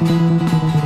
Música